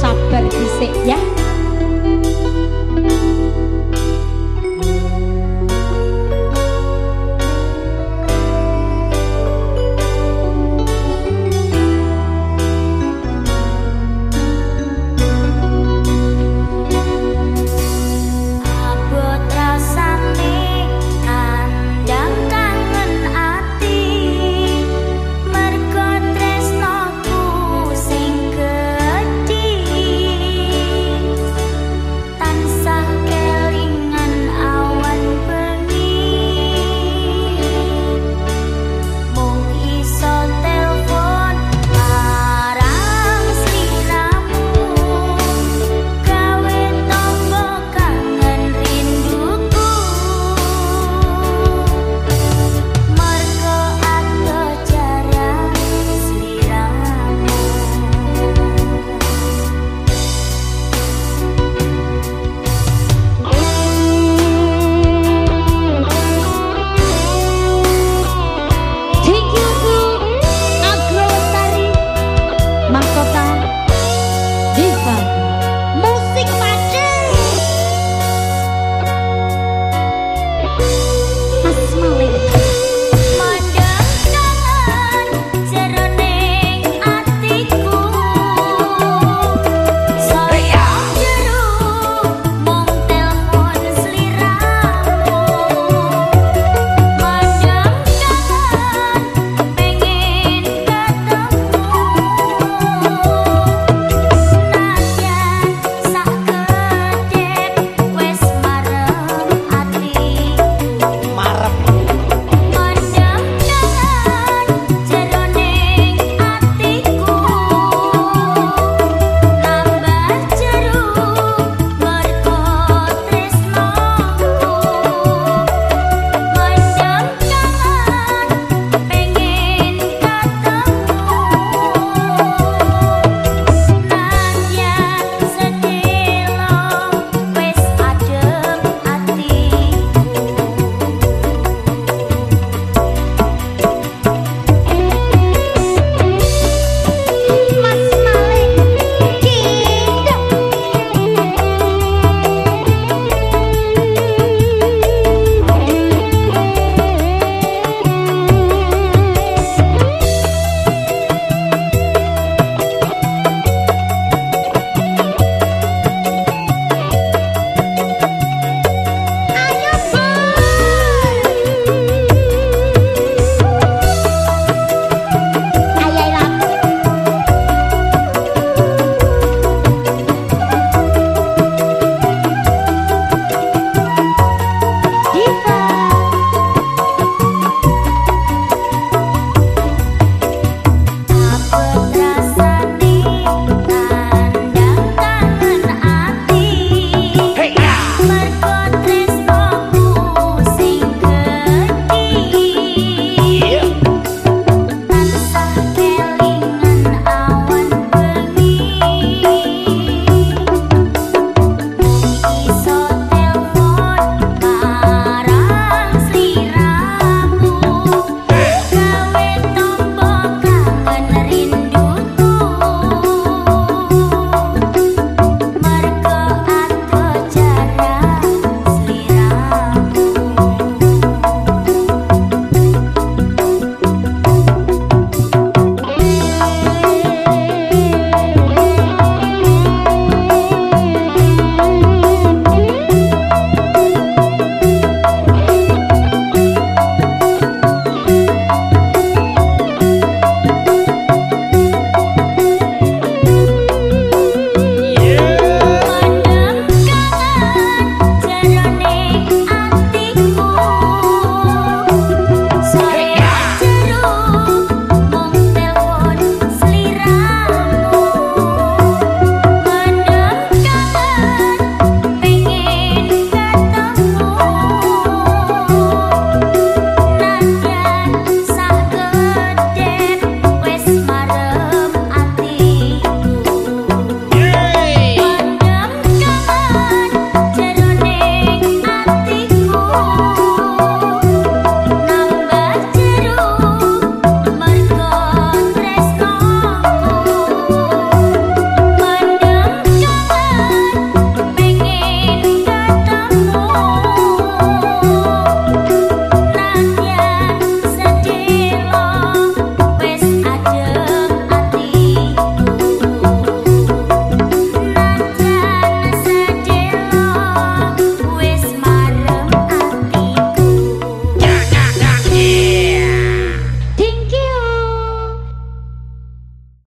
Sabar dhisik ya. 妈。